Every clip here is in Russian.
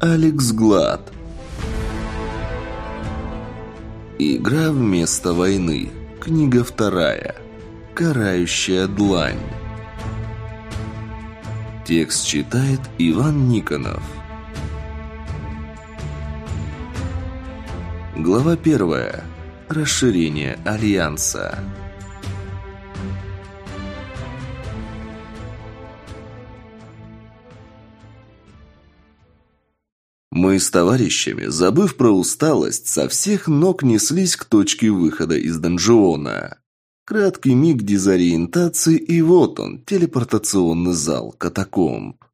Алекс Глад. Игра вместо войны. Книга вторая. Карающая длань. Текст читает Иван Никонов. Глава первая. Расширение Альянса. Мы с товарищами, забыв про усталость, со всех ног неслись к точке выхода из донжиона. Краткий миг дезориентации, и вот он, телепортационный зал катакомб.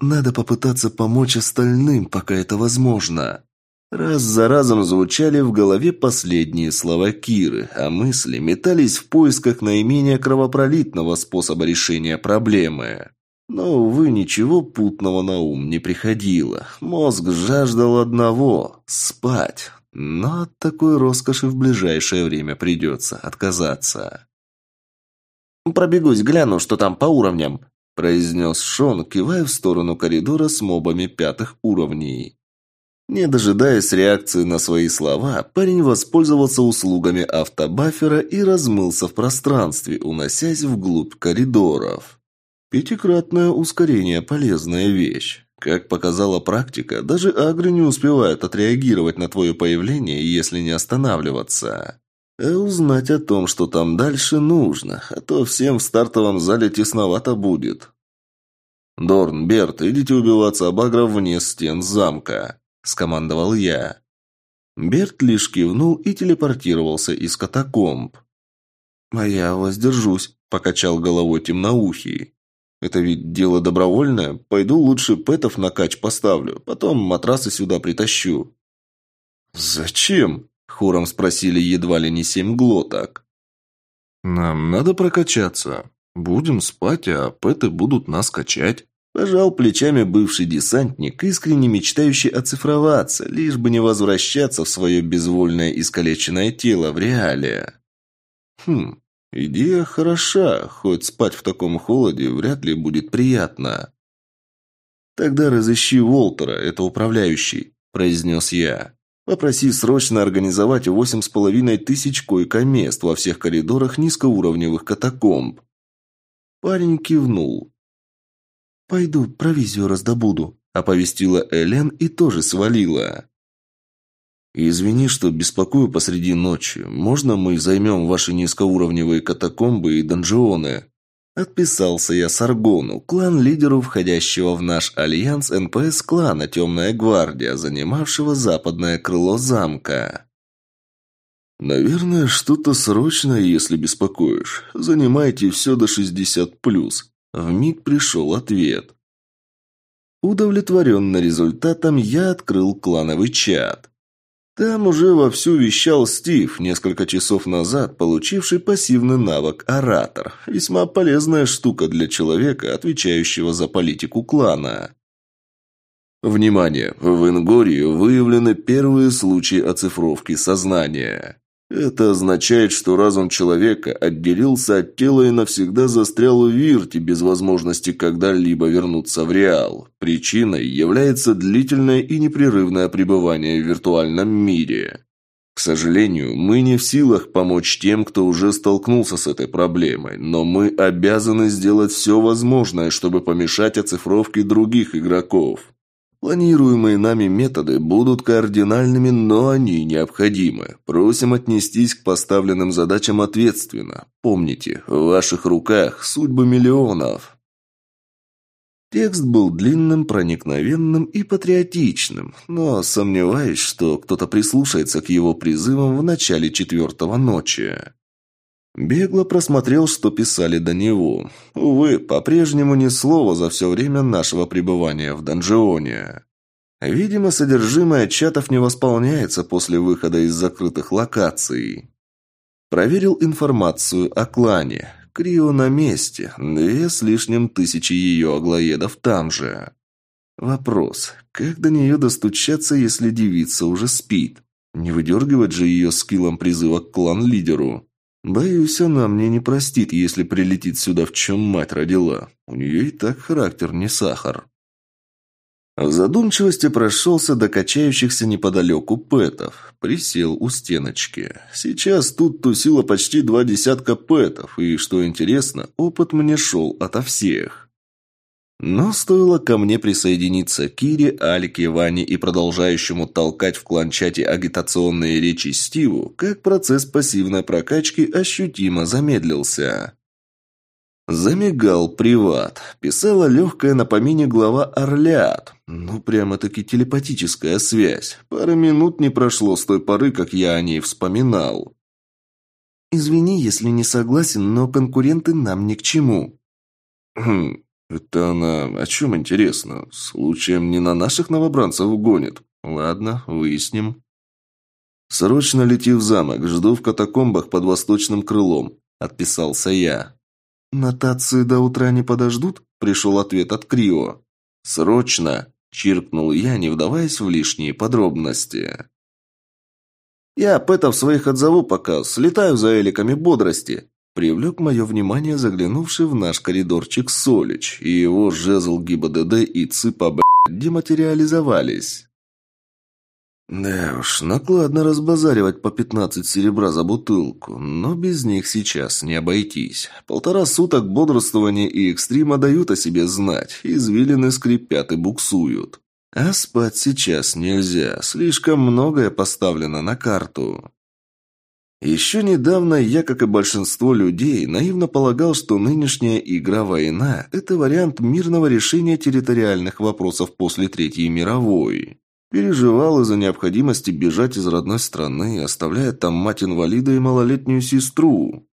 Надо попытаться помочь остальным, пока это возможно. Раз за разом звучали в голове последние слова Киры, а мысли метались в поисках наименее кровопролитного способа решения проблемы. Но, увы, ничего путного на ум не приходило. Мозг жаждал одного – спать. Но от такой роскоши в ближайшее время придется отказаться. «Пробегусь, гляну, что там по уровням», – произнес Шон, кивая в сторону коридора с мобами пятых уровней. Не дожидаясь реакции на свои слова, парень воспользовался услугами автобафера и размылся в пространстве, уносясь вглубь коридоров. Пятикратное ускорение – полезная вещь. Как показала практика, даже агры не успевают отреагировать на твое появление, если не останавливаться. А узнать о том, что там дальше, нужно, а то всем в стартовом зале тесновато будет. «Дорн, Берт, идите убиваться об агро вне стен замка», – скомандовал я. Берт лишь кивнул и телепортировался из катакомб. «А я воздержусь», – покачал головой темноухий. Это ведь дело добровольное. Пойду лучше пэтов на кач поставлю, потом матрасы сюда притащу». «Зачем?» – хором спросили едва ли не семь глоток. «Нам надо прокачаться. Будем спать, а пэты будут нас качать». Пожал плечами бывший десантник, искренне мечтающий оцифроваться, лишь бы не возвращаться в свое безвольное искалеченное тело в реале. Хм, Идея хороша, хоть спать в таком холоде вряд ли будет приятно. Тогда разыщи Волтера, это управляющий, произнес я. Попроси срочно организовать восемь с половиной тысяч койко-мест во всех коридорах низкоуровневых катакомб. Парень кивнул. «Пойду провизию раздобуду», – оповестила Элен и тоже свалила. «Извини, что беспокою посреди ночи. Можно мы займем ваши низкоуровневые катакомбы и донжионы?» Отписался я Саргону, клан-лидеру входящего в наш альянс НПС клана «Темная гвардия», занимавшего западное крыло замка. «Наверное, что-то срочное, если беспокоишь. Занимайте все до 60+. Вмиг пришел ответ. Удовлетворенный результатом, я открыл клановый чат. Там уже вовсю вещал Стив, несколько часов назад получивший пассивный навык «Оратор». Весьма полезная штука для человека, отвечающего за политику клана. Внимание! В Ингории выявлены первые случаи оцифровки сознания. Это означает, что разум человека отделился от тела и навсегда застрял в Вирте без возможности когда-либо вернуться в Реал. Причиной является длительное и непрерывное пребывание в виртуальном мире. К сожалению, мы не в силах помочь тем, кто уже столкнулся с этой проблемой, но мы обязаны сделать все возможное, чтобы помешать оцифровке других игроков. Планируемые нами методы будут кардинальными, но они необходимы. Просим отнестись к поставленным задачам ответственно. Помните, в ваших руках судьбы миллионов. Текст был длинным, проникновенным и патриотичным, но сомневаюсь, что кто-то прислушается к его призывам в начале четвертого ночи. Бегло просмотрел, что писали до него. Увы, по-прежнему ни слова за все время нашего пребывания в донжионе. Видимо, содержимое чатов не восполняется после выхода из закрытых локаций. Проверил информацию о клане. Крио на месте. Две с лишним тысячи ее аглоедов там же. Вопрос. Как до нее достучаться, если девица уже спит? Не выдергивать же ее скиллом призыва к клан-лидеру? Боюсь, она мне не простит, если прилетит сюда, в чем мать родила. У нее и так характер не сахар. В задумчивости прошелся до качающихся неподалеку пэтов. Присел у стеночки. Сейчас тут тусило почти два десятка пэтов, и, что интересно, опыт мне шел ото всех. Но стоило ко мне присоединиться Кире, Алике, Ване и продолжающему толкать в кланчате агитационные речи Стиву, как процесс пассивной прокачки ощутимо замедлился. Замигал приват. Писала легкая на помине глава Орлят. Ну, прямо-таки телепатическая связь. Пары минут не прошло с той поры, как я о ней вспоминал. «Извини, если не согласен, но конкуренты нам ни к чему». «Хм, это она о чем интересно? Случаем не на наших новобранцев гонит? Ладно, выясним». «Срочно лети в замок, жду в катакомбах под восточным крылом», – отписался я. «Нотации до утра не подождут?» – пришел ответ от Крио. «Срочно!» – чиркнул я, не вдаваясь в лишние подробности. «Я Пэтов своих отзову пока, слетаю за эликами бодрости», Привлек мое внимание заглянувший в наш коридорчик Солич, и его жезл ГИБДД и ЦИПа, блядь, дематериализовались. Да уж, накладно разбазаривать по пятнадцать серебра за бутылку, но без них сейчас не обойтись. Полтора суток бодрствования и экстрима дают о себе знать, извилины скрипят и буксуют. А спать сейчас нельзя, слишком многое поставлено на карту. Еще недавно я, как и большинство людей, наивно полагал, что нынешняя игра-война – это вариант мирного решения территориальных вопросов после Третьей мировой. Переживал из-за необходимости бежать из родной страны, оставляя там мать-инвалида и малолетнюю сестру.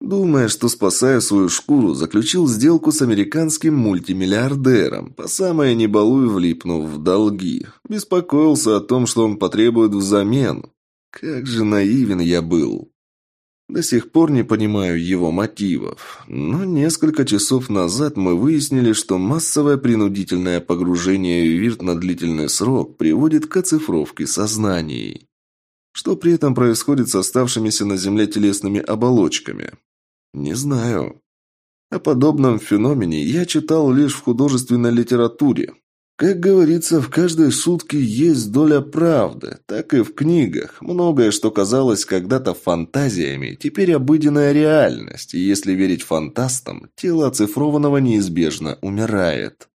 Думая, что, спасая свою шкуру, заключил сделку с американским мультимиллиардером, по самое не влипнув в долги. Беспокоился о том, что он потребует взамен. Как же наивен я был. До сих пор не понимаю его мотивов, но несколько часов назад мы выяснили, что массовое принудительное погружение в вирт на длительный срок приводит к оцифровке сознаний. Что при этом происходит с оставшимися на Земле телесными оболочками? Не знаю. О подобном феномене я читал лишь в художественной литературе, как говорится, в каждой шутке есть доля правды, так и в книгах. Многое, что казалось когда-то фантазиями, теперь обыденная реальность, и если верить фантастам, тело оцифрованного неизбежно умирает.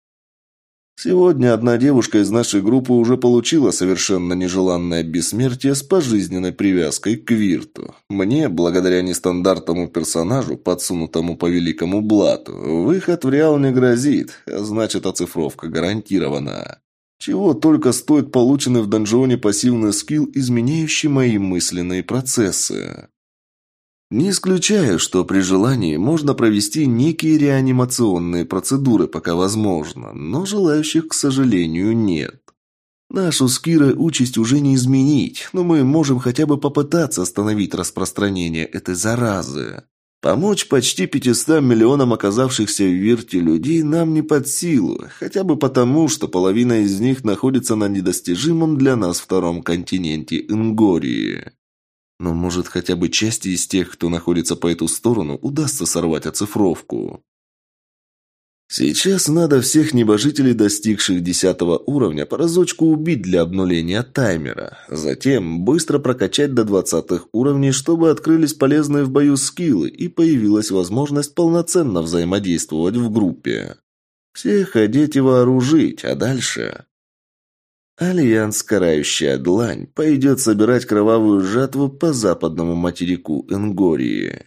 Сегодня одна девушка из нашей группы уже получила совершенно нежеланное бессмертие с пожизненной привязкой к Вирту. Мне, благодаря нестандартному персонажу, подсунутому по великому блату, выход в Реал не грозит, а значит оцифровка гарантирована. Чего только стоит полученный в донжоне пассивный скилл, изменяющий мои мысленные процессы. Не исключаю, что при желании можно провести некие реанимационные процедуры, пока возможно, но желающих, к сожалению, нет. Нашу с Кирой участь уже не изменить, но мы можем хотя бы попытаться остановить распространение этой заразы. Помочь почти 500 миллионам оказавшихся в Вирте людей нам не под силу, хотя бы потому, что половина из них находится на недостижимом для нас втором континенте Ингории. Но, может, хотя бы части из тех, кто находится по эту сторону, удастся сорвать оцифровку. Сейчас надо всех небожителей, достигших десятого уровня, по разочку убить для обнуления таймера. Затем быстро прокачать до двадцатых уровней, чтобы открылись полезные в бою скиллы и появилась возможность полноценно взаимодействовать в группе. Всех одеть и вооружить, а дальше... Альянс «Карающая длань» пойдет собирать кровавую жатву по западному материку Энгории.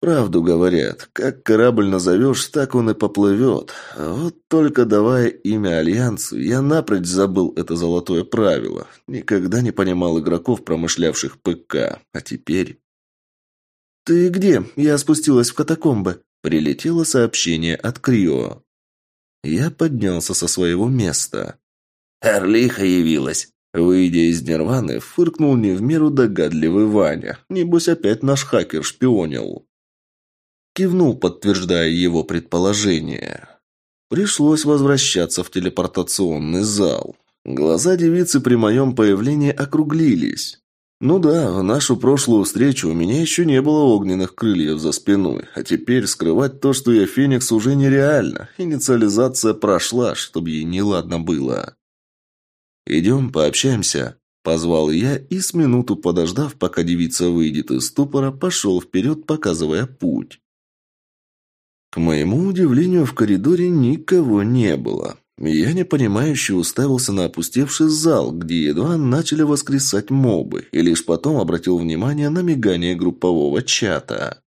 Правду говорят, как корабль назовешь, так он и поплывет. А вот только давая имя Альянсу, я напрочь забыл это золотое правило. Никогда не понимал игроков, промышлявших ПК. А теперь... «Ты где? Я спустилась в катакомбы». Прилетело сообщение от Крио. Я поднялся со своего места. Орлиха явилась. Выйдя из нирваны, фыркнул не в меру догадливый Ваня. Небось, опять наш хакер шпионил. Кивнул, подтверждая его предположение. Пришлось возвращаться в телепортационный зал. Глаза девицы при моем появлении округлились. Ну да, в нашу прошлую встречу у меня еще не было огненных крыльев за спиной, а теперь скрывать то, что я Феникс, уже нереально. Инициализация прошла, чтобы ей неладно было. «Идем, пообщаемся», – позвал я и, с минуту подождав, пока девица выйдет из ступора, пошел вперед, показывая путь. К моему удивлению, в коридоре никого не было. Я непонимающе уставился на опустевший зал, где едва начали воскресать мобы, и лишь потом обратил внимание на мигание группового чата.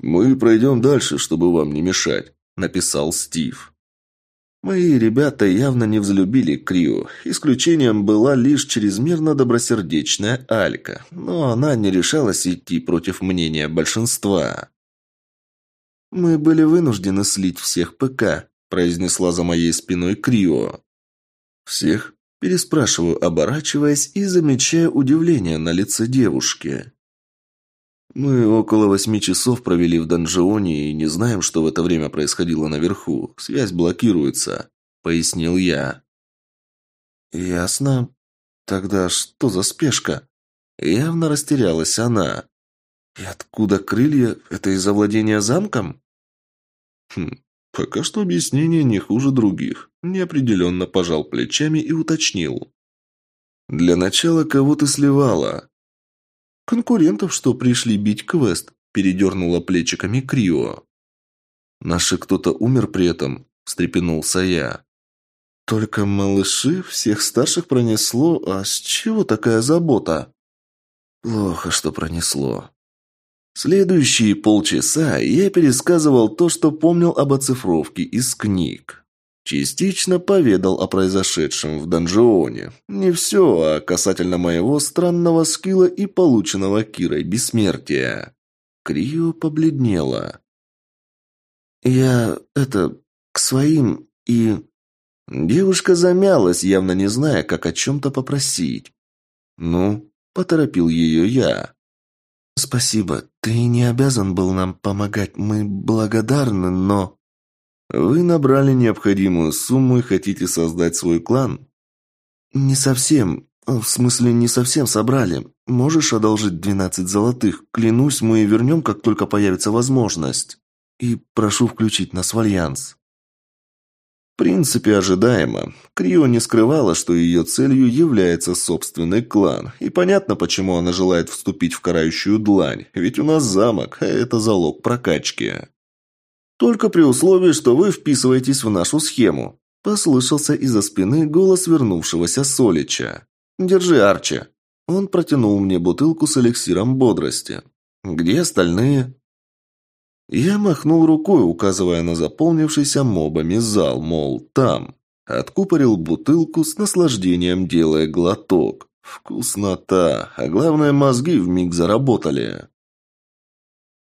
«Мы пройдем дальше, чтобы вам не мешать», – написал Стив. Мои ребята явно не взлюбили Крио. Исключением была лишь чрезмерно добросердечная Алька, но она не решалась идти против мнения большинства. «Мы были вынуждены слить всех ПК», произнесла за моей спиной Крио. «Всех?» – переспрашиваю, оборачиваясь и замечая удивление на лице девушки. «Мы около восьми часов провели в донжионе и не знаем, что в это время происходило наверху. Связь блокируется», – пояснил я. «Ясно. Тогда что за спешка?» Явно растерялась она. «И откуда крылья? Это из-за владения замком?» «Хм, Пока что объяснение не хуже других. Неопределенно пожал плечами и уточнил. Для начала кого ты сливала? Конкурентов, что пришли бить квест, передернула плечиками Крио. Наши кто-то умер при этом, встрепенулся я. Только малыши, всех старших пронесло, а с чего такая забота? Плохо, что пронесло. Следующие полчаса я пересказывал то, что помнил об оцифровке из книг. Частично поведал о произошедшем в Данжионе. Не все, а касательно моего странного скилла и полученного Кирой бессмертия. Крио побледнела. «Я, это, к своим и...» Девушка замялась, явно не зная, как о чем-то попросить. «Ну?» – поторопил ее я. «Спасибо. Ты не обязан был нам помогать. Мы благодарны, но...» «Вы набрали необходимую сумму и хотите создать свой клан?» «Не совсем. В смысле, не совсем собрали. Можешь одолжить двенадцать золотых? Клянусь, мы вернем, как только появится возможность. И прошу включить нас в альянс» принципе, ожидаемо. Крио не скрывала, что ее целью является собственный клан. И понятно, почему она желает вступить в карающую длань. Ведь у нас замок, а это залог прокачки. «Только при условии, что вы вписываетесь в нашу схему», – послышался из-за спины голос вернувшегося Солича. «Держи, Арчи». Он протянул мне бутылку с эликсиром бодрости. «Где остальные?» Я махнул рукой, указывая на заполнившийся мобами зал, мол, там. Откупорил бутылку с наслаждением, делая глоток. Вкуснота, а главное, мозги вмиг заработали.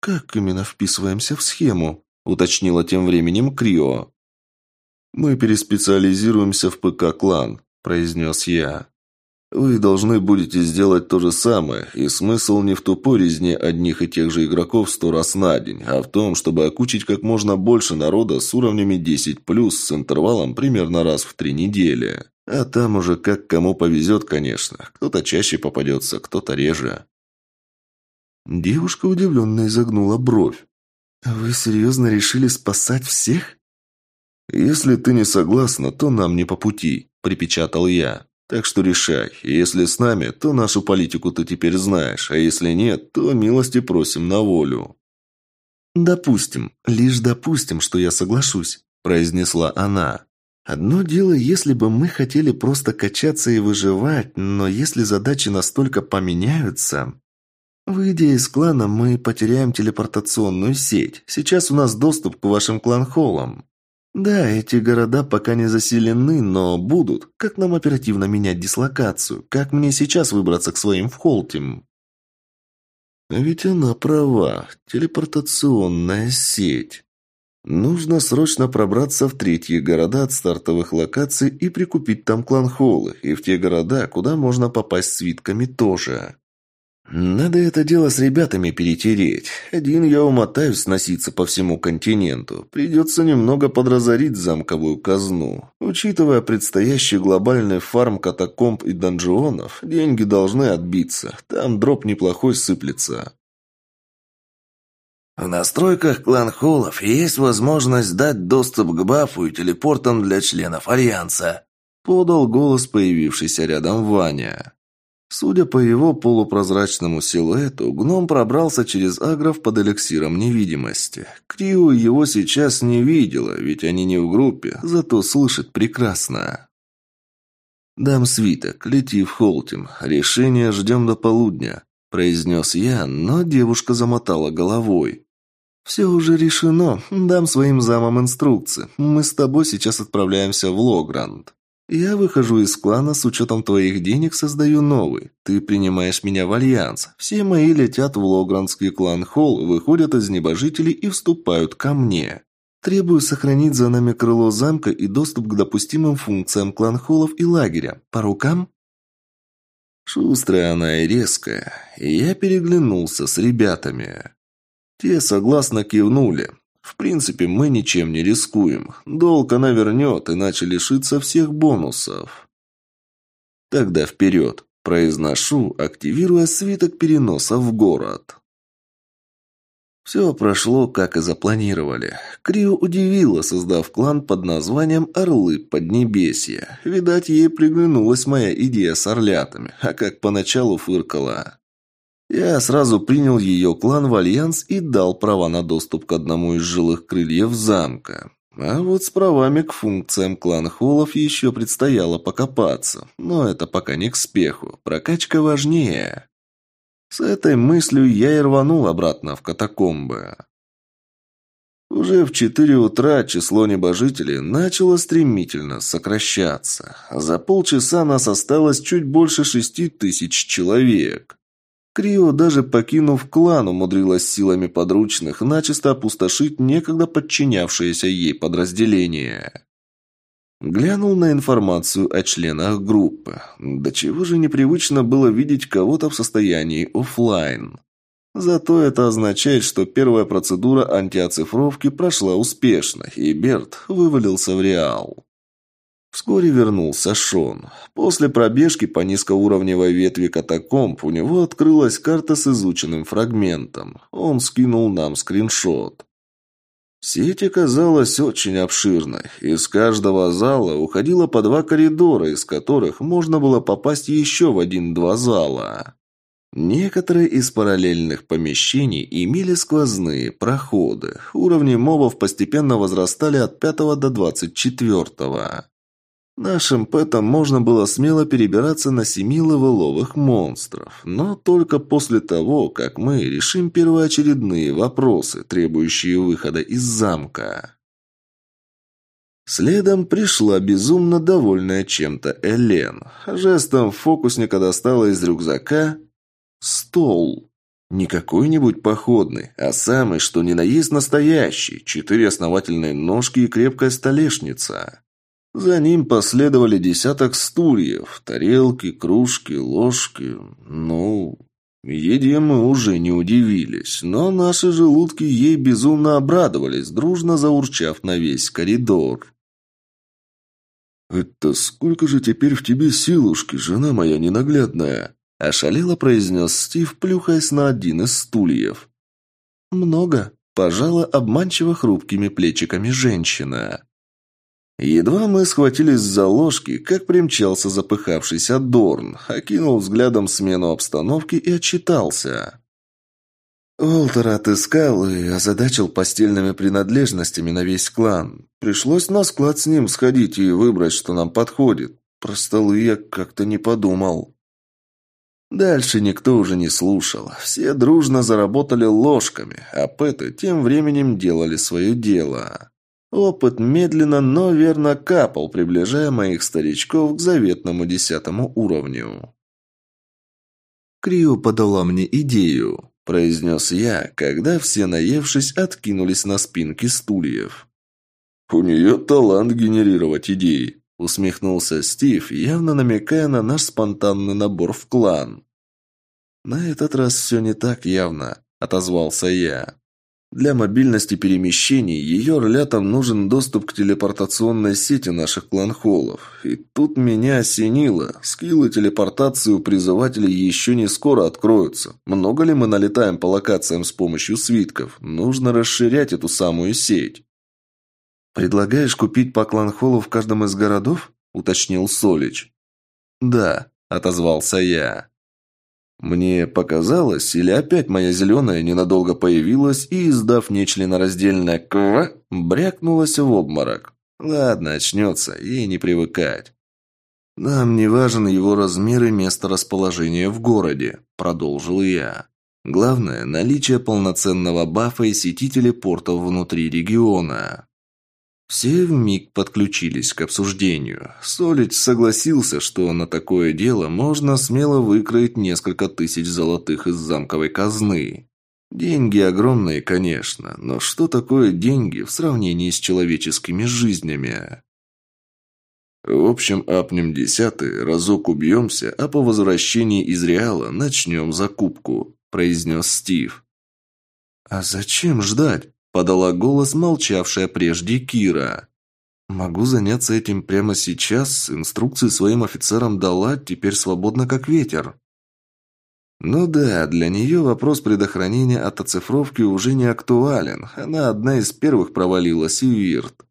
«Как именно вписываемся в схему?» – уточнила тем временем Крио. «Мы переспециализируемся в ПК-клан», – произнес я. Вы должны будете сделать то же самое, и смысл не в тупой резне одних и тех же игроков сто раз на день, а в том, чтобы окучить как можно больше народа с уровнями 10+, с интервалом примерно раз в три недели. А там уже как кому повезет, конечно. Кто-то чаще попадется, кто-то реже. Девушка удивленно изогнула бровь. «Вы серьезно решили спасать всех?» «Если ты не согласна, то нам не по пути», – припечатал я. Так что решай. Если с нами, то нашу политику ты теперь знаешь, а если нет, то милости просим на волю». «Допустим, лишь допустим, что я соглашусь», – произнесла она. «Одно дело, если бы мы хотели просто качаться и выживать, но если задачи настолько поменяются...» «Выйдя из клана, мы потеряем телепортационную сеть. Сейчас у нас доступ к вашим клан-холлам. Да, эти города пока не заселены, но будут. Как нам оперативно менять дислокацию? Как мне сейчас выбраться к своим в Холтим? Ведь она права. Телепортационная сеть. Нужно срочно пробраться в третьи города от стартовых локаций и прикупить там клан Холлы, и в те города, куда можно попасть свитками тоже. Надо это дело с ребятами перетереть. Один я умотаюсь носиться по всему континенту. Придется немного подразорить замковую казну. Учитывая предстоящий глобальный фарм катакомб и донжионов, деньги должны отбиться. Там дроп неплохой сыплется. В настройках клан-холлов есть возможность дать доступ к бафу и телепортам для членов Альянса. Подал голос появившийся рядом Ваня. Судя по его полупрозрачному силуэту, гном пробрался через агров под эликсиром невидимости. Крио его сейчас не видела, ведь они не в группе, зато слышит прекрасно. «Дам свиток, лети в Холтим. Решение ждем до полудня», – произнес я, но девушка замотала головой. «Все уже решено. Дам своим замам инструкции. Мы с тобой сейчас отправляемся в Логранд». Я выхожу из клана, с учетом твоих денег создаю новый. Ты принимаешь меня в альянс. Все мои летят в Логранский клан-холл, выходят из небожителей и вступают ко мне. Требую сохранить за нами крыло замка и доступ к допустимым функциям клан-холлов и лагеря. По рукам? Шустрая она и резкая. И я переглянулся с ребятами. Те согласно кивнули. В принципе, мы ничем не рискуем. Долг она вернет, иначе лишится всех бонусов. Тогда вперед. Произношу, активируя свиток переноса в город. Все прошло, как и запланировали. Крио удивила, создав клан под названием «Орлы Поднебесья». Видать, ей приглянулась моя идея с орлятами, а как поначалу фыркала. Я сразу принял ее клан в альянс и дал права на доступ к одному из жилых крыльев замка. А вот с правами к функциям клан-холлов еще предстояло покопаться. Но это пока не к спеху. Прокачка важнее. С этой мыслью я и рванул обратно в катакомбы. Уже в четыре утра число небожителей начало стремительно сокращаться. За полчаса нас осталось чуть больше шести тысяч человек. Крио, даже покинув клан, умудрилась силами подручных начисто опустошить некогда подчинявшееся ей подразделение. Глянул на информацию о членах группы. До чего же непривычно было видеть кого-то в состоянии офлайн. Зато это означает, что первая процедура антиоцифровки прошла успешно, и Берт вывалился в реал. Вскоре вернулся Шон. После пробежки по низкоуровневой ветви катакомб у него открылась карта с изученным фрагментом. Он скинул нам скриншот. Сеть оказалась очень обширной. Из каждого зала уходило по два коридора, из которых можно было попасть еще в один-два зала. Некоторые из параллельных помещений имели сквозные проходы. Уровни мобов постепенно возрастали от пятого до двадцать четвертого. Нашим пэтам можно было смело перебираться на семи левеловых монстров, но только после того, как мы решим первоочередные вопросы, требующие выхода из замка. Следом пришла безумно довольная чем-то Элен. Жестом фокусника достала из рюкзака стол. Не какой-нибудь походный, а самый, что ни на есть настоящий. Четыре основательные ножки и крепкая столешница. За ним последовали десяток стульев, тарелки, кружки, ложки. Ну, еде мы уже не удивились, но наши желудки ей безумно обрадовались, дружно заурчав на весь коридор. «Это сколько же теперь в тебе силушки, жена моя ненаглядная?» – ошалело произнес Стив, плюхаясь на один из стульев. «Много», – пожала обманчиво хрупкими плечиками женщина. Едва мы схватились за ложки, как примчался запыхавшийся Дорн, окинул взглядом смену обстановки и отчитался. Уолтер отыскал и озадачил постельными принадлежностями на весь клан. Пришлось на склад с ним сходить и выбрать, что нам подходит. Про столы я как-то не подумал. Дальше никто уже не слушал. Все дружно заработали ложками, а пэты тем временем делали свое дело. Опыт медленно, но верно капал, приближая моих старичков к заветному десятому уровню. «Крио подала мне идею», – произнес я, когда все, наевшись, откинулись на спинки стульев. «У нее талант генерировать идеи», – усмехнулся Стив, явно намекая на наш спонтанный набор в клан. «На этот раз все не так явно», – отозвался я. Для мобильности перемещений ее орлятам нужен доступ к телепортационной сети наших кланхолов. И тут меня осенило. Скиллы телепортации у призывателей еще не скоро откроются. Много ли мы налетаем по локациям с помощью свитков? Нужно расширять эту самую сеть. «Предлагаешь купить по кланхолу в каждом из городов?» – уточнил Солич. «Да», – отозвался я. Мне показалось, или опять моя зеленая ненадолго появилась и, издав нечленораздельное «ква», брякнулась в обморок. Ладно, очнется, ей не привыкать. «Нам не важен его размер и место расположения в городе», – продолжил я. «Главное – наличие полноценного бафа и сети телепортов внутри региона». Все вмиг подключились к обсуждению. Солич согласился, что на такое дело можно смело выкроить несколько тысяч золотых из замковой казны. Деньги огромные, конечно, но что такое деньги в сравнении с человеческими жизнями? В общем, апнем десятый, разок убьемся, а по возвращении из Реала начнем закупку, произнес Стив. А зачем ждать? Подала голос молчавшая прежде Кира. «Могу заняться этим прямо сейчас. Инструкции своим офицерам дала, теперь свободно как ветер». Ну да, для нее вопрос предохранения от оцифровки уже не актуален. Она одна из первых провалилась и Вирт.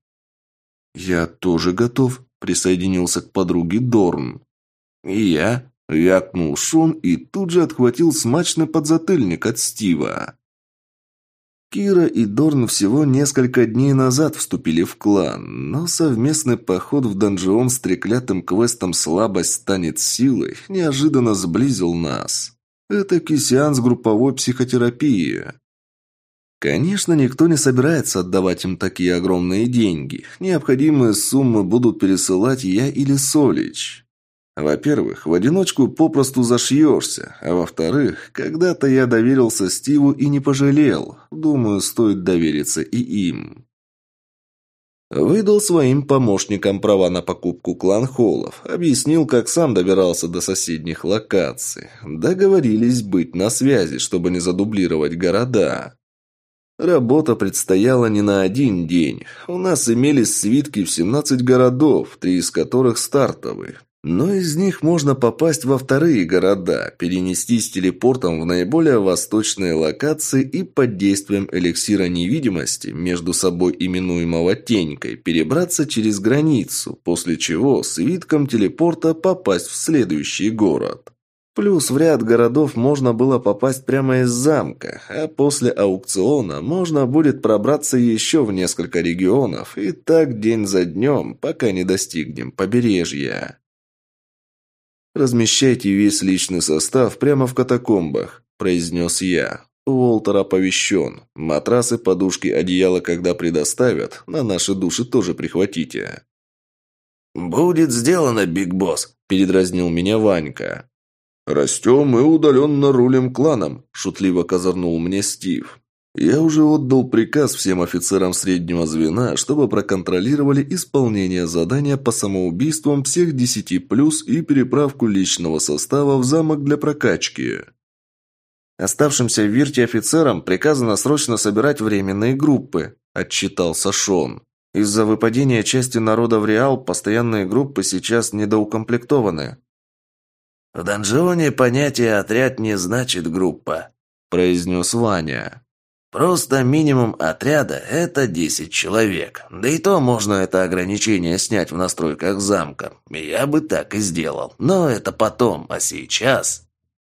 «Я тоже готов», – присоединился к подруге Дорн. «И я», – вякнул Шон и тут же отхватил смачный подзатыльник от Стива. Кира и Дорн всего несколько дней назад вступили в клан, но совместный поход в донжион с треклятым квестом «Слабость станет силой» неожиданно сблизил нас. Это сеанс групповой психотерапии. Конечно, никто не собирается отдавать им такие огромные деньги. Необходимые суммы будут пересылать я или Солич. Во-первых, в одиночку попросту зашьешься, а во-вторых, когда-то я доверился Стиву и не пожалел. Думаю, стоит довериться и им. Выдал своим помощникам права на покупку клан-холлов, объяснил, как сам добирался до соседних локаций. Договорились быть на связи, чтобы не задублировать города. Работа предстояла не на один день. У нас имелись свитки в 17 городов, три из которых стартовые. Но из них можно попасть во вторые города, перенестись телепортом в наиболее восточные локации и под действием эликсира невидимости, между собой именуемого Тенькой, перебраться через границу, после чего с витком телепорта попасть в следующий город. Плюс в ряд городов можно было попасть прямо из замка, а после аукциона можно будет пробраться еще в несколько регионов, и так день за днем, пока не достигнем побережья. «Размещайте весь личный состав прямо в катакомбах», – произнес я. Уолтер оповещен. Матрасы, подушки, одеяло, когда предоставят, на наши души тоже прихватите. «Будет сделано, Биг Босс», – передразнил меня Ванька. «Растем и удаленно рулим кланом», – шутливо козырнул мне Стив. Я уже отдал приказ всем офицерам среднего звена, чтобы проконтролировали исполнение задания по самоубийствам всех 10+, и переправку личного состава в замок для прокачки. Оставшимся в Вирте офицерам приказано срочно собирать временные группы, отчитался Шон. Из-за выпадения части народа в Реал постоянные группы сейчас недоукомплектованы. «В донжоне понятие «отряд» не значит «группа», – произнес Ваня. Просто минимум отряда – это 10 человек. Да и то можно это ограничение снять в настройках замка. Я бы так и сделал. Но это потом, а сейчас...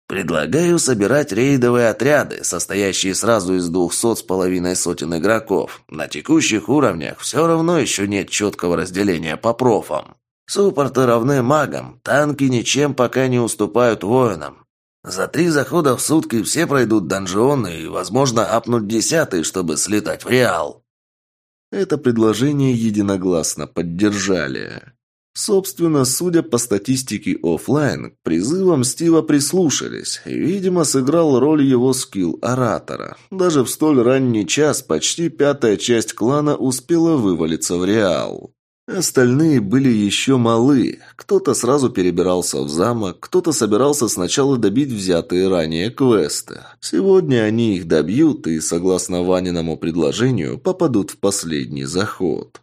Предлагаю собирать рейдовые отряды, состоящие сразу из двухсот с половиной сотен игроков. На текущих уровнях все равно еще нет четкого разделения по профам. Суппорты равны магам, танки ничем пока не уступают воинам. За три захода в сутки все пройдут донжоны и, возможно, апнут десятый, чтобы слетать в Реал. Это предложение единогласно поддержали. Собственно, судя по статистике офлайн, к призывам Стива прислушались. Видимо, сыграл роль его скилл оратора. Даже в столь ранний час почти пятая часть клана успела вывалиться в Реал. Остальные были еще малы. Кто-то сразу перебирался в замок, кто-то собирался сначала добить взятые ранее квесты. Сегодня они их добьют и, согласно Ваниному предложению, попадут в последний заход.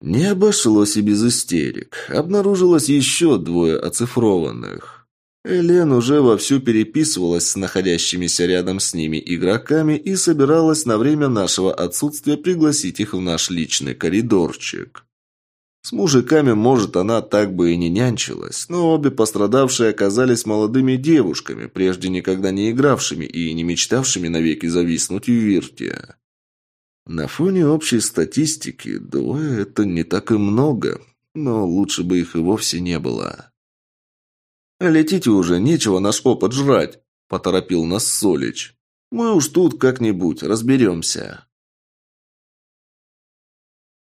Не обошлось и без истерик. Обнаружилось еще двое оцифрованных. Элен уже вовсю переписывалась с находящимися рядом с ними игроками и собиралась на время нашего отсутствия пригласить их в наш личный коридорчик. С мужиками, может, она так бы и не нянчилась, но обе пострадавшие оказались молодыми девушками, прежде никогда не игравшими и не мечтавшими навеки зависнуть в Вирте. На фоне общей статистики, двое – это не так и много, но лучше бы их и вовсе не было. «Летите уже, нечего наш опыт жрать», – поторопил нас Солич. «Мы уж тут как-нибудь разберемся».